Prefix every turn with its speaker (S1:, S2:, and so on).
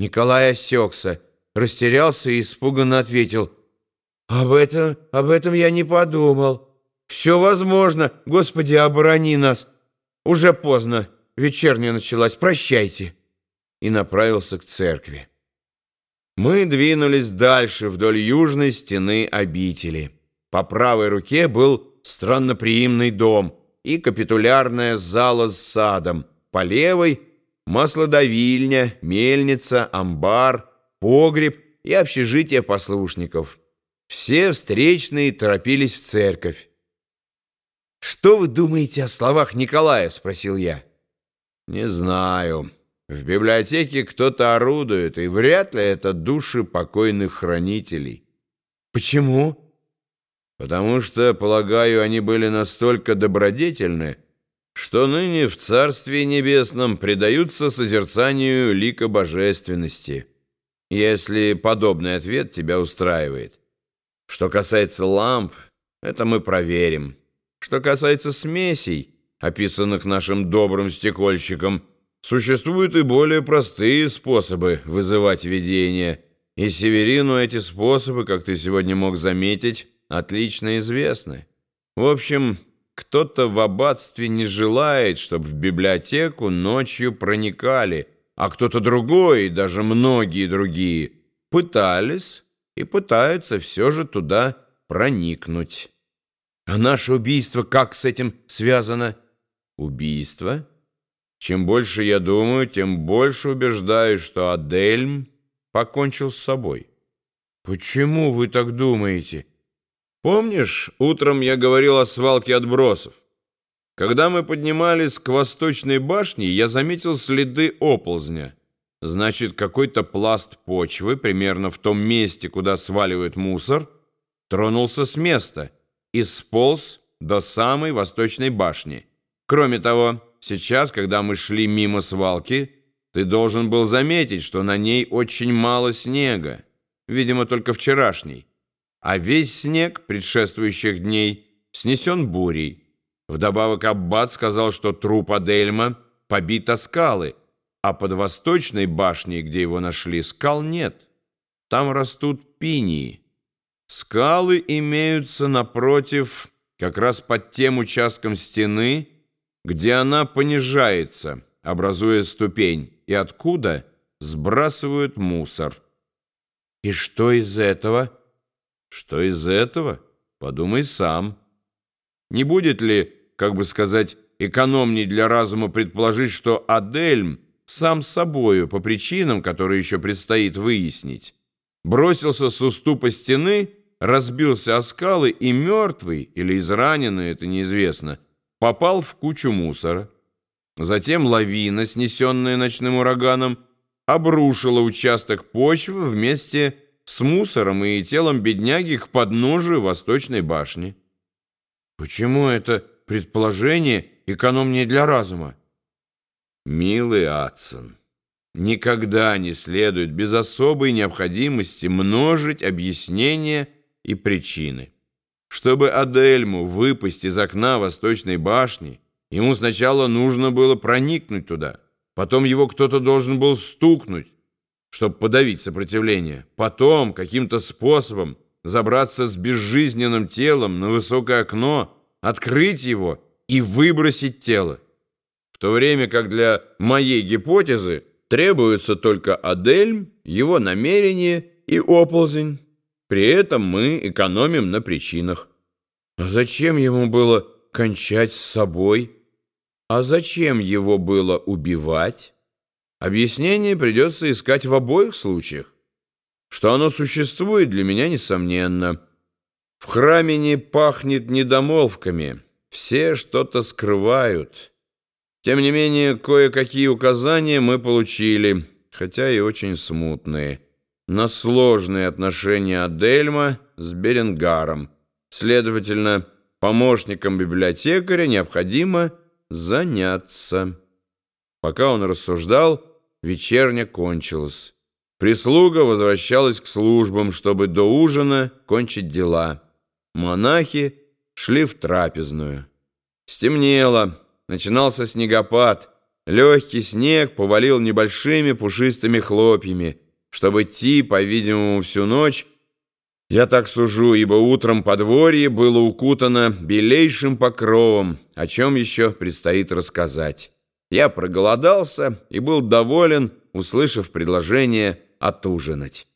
S1: Николай осекся, растерялся и испуганно ответил. «Об этом, об этом я не подумал. Все возможно. Господи, оборони нас. Уже поздно. Вечерняя началась. Прощайте». И направился к церкви. Мы двинулись дальше вдоль южной стены обители. По правой руке был странноприимный дом и капитулярная зала с садом. По левой — маслодавильня, мельница, амбар, погреб и общежитие послушников. Все встречные торопились в церковь. «Что вы думаете о словах Николая?» — спросил я. «Не знаю. В библиотеке кто-то орудует, и вряд ли это души покойных хранителей». «Почему?» потому что, полагаю, они были настолько добродетельны, что ныне в Царстве Небесном предаются созерцанию лика божественности, если подобный ответ тебя устраивает. Что касается ламп, это мы проверим. Что касается смесей, описанных нашим добрым стекольщиком, существуют и более простые способы вызывать видение, и Северину эти способы, как ты сегодня мог заметить, отлично известны. В общем, кто-то в аббатстве не желает, чтобы в библиотеку ночью проникали, а кто-то другой, даже многие другие, пытались и пытаются все же туда проникнуть. А наше убийство как с этим связано? Убийство? Чем больше я думаю, тем больше убеждаюсь, что Адельм покончил с собой. Почему вы так думаете? Помнишь, утром я говорил о свалке отбросов? Когда мы поднимались к восточной башне, я заметил следы оползня. Значит, какой-то пласт почвы, примерно в том месте, куда сваливают мусор, тронулся с места и сполз до самой восточной башни. Кроме того, сейчас, когда мы шли мимо свалки, ты должен был заметить, что на ней очень мало снега, видимо, только вчерашний а весь снег предшествующих дней снесен бурей. Вдобавок Аббат сказал, что труп Адельма побит о скалы, а под восточной башней, где его нашли, скал нет. Там растут пинии. Скалы имеются напротив, как раз под тем участком стены, где она понижается, образуя ступень, и откуда сбрасывают мусор. И что из этого? Что из этого? Подумай сам. Не будет ли, как бы сказать, экономней для разума предположить, что Адельм сам собою, по причинам, которые еще предстоит выяснить, бросился с уступа стены, разбился о скалы и мертвый, или израненный, это неизвестно, попал в кучу мусора. Затем лавина, снесенная ночным ураганом, обрушила участок почвы вместе с с мусором и телом бедняги к подножию Восточной башни. Почему это предположение экономнее для разума? Милый Адсон, никогда не следует без особой необходимости множить объяснения и причины. Чтобы Адельму выпасть из окна Восточной башни, ему сначала нужно было проникнуть туда, потом его кто-то должен был стукнуть, чтобы подавить сопротивление. Потом каким-то способом забраться с безжизненным телом на высокое окно, открыть его и выбросить тело. В то время как для моей гипотезы требуется только Адельм, его намерение и оползень. При этом мы экономим на причинах. А зачем ему было кончать с собой? А зачем его было убивать? Объяснение придется искать в обоих случаях. Что оно существует, для меня несомненно. В храме не пахнет недомолвками. Все что-то скрывают. Тем не менее, кое-какие указания мы получили, хотя и очень смутные, на сложные отношения Адельма с Беренгаром. Следовательно, помощникам библиотекаря необходимо заняться. Пока он рассуждал, вечерня кончилась. Прислуга возвращалась к службам, чтобы до ужина кончить дела. Монахи шли в трапезную. Стемнело, начинался снегопад, Легкий снег повалил небольшими пушистыми хлопьями, чтобы идти, по-видимому, всю ночь. Я так сужу, ибо утром подворье было укутано белейшим покровом, о чем еще предстоит рассказать. Я проголодался и был доволен, услышав предложение отужинать.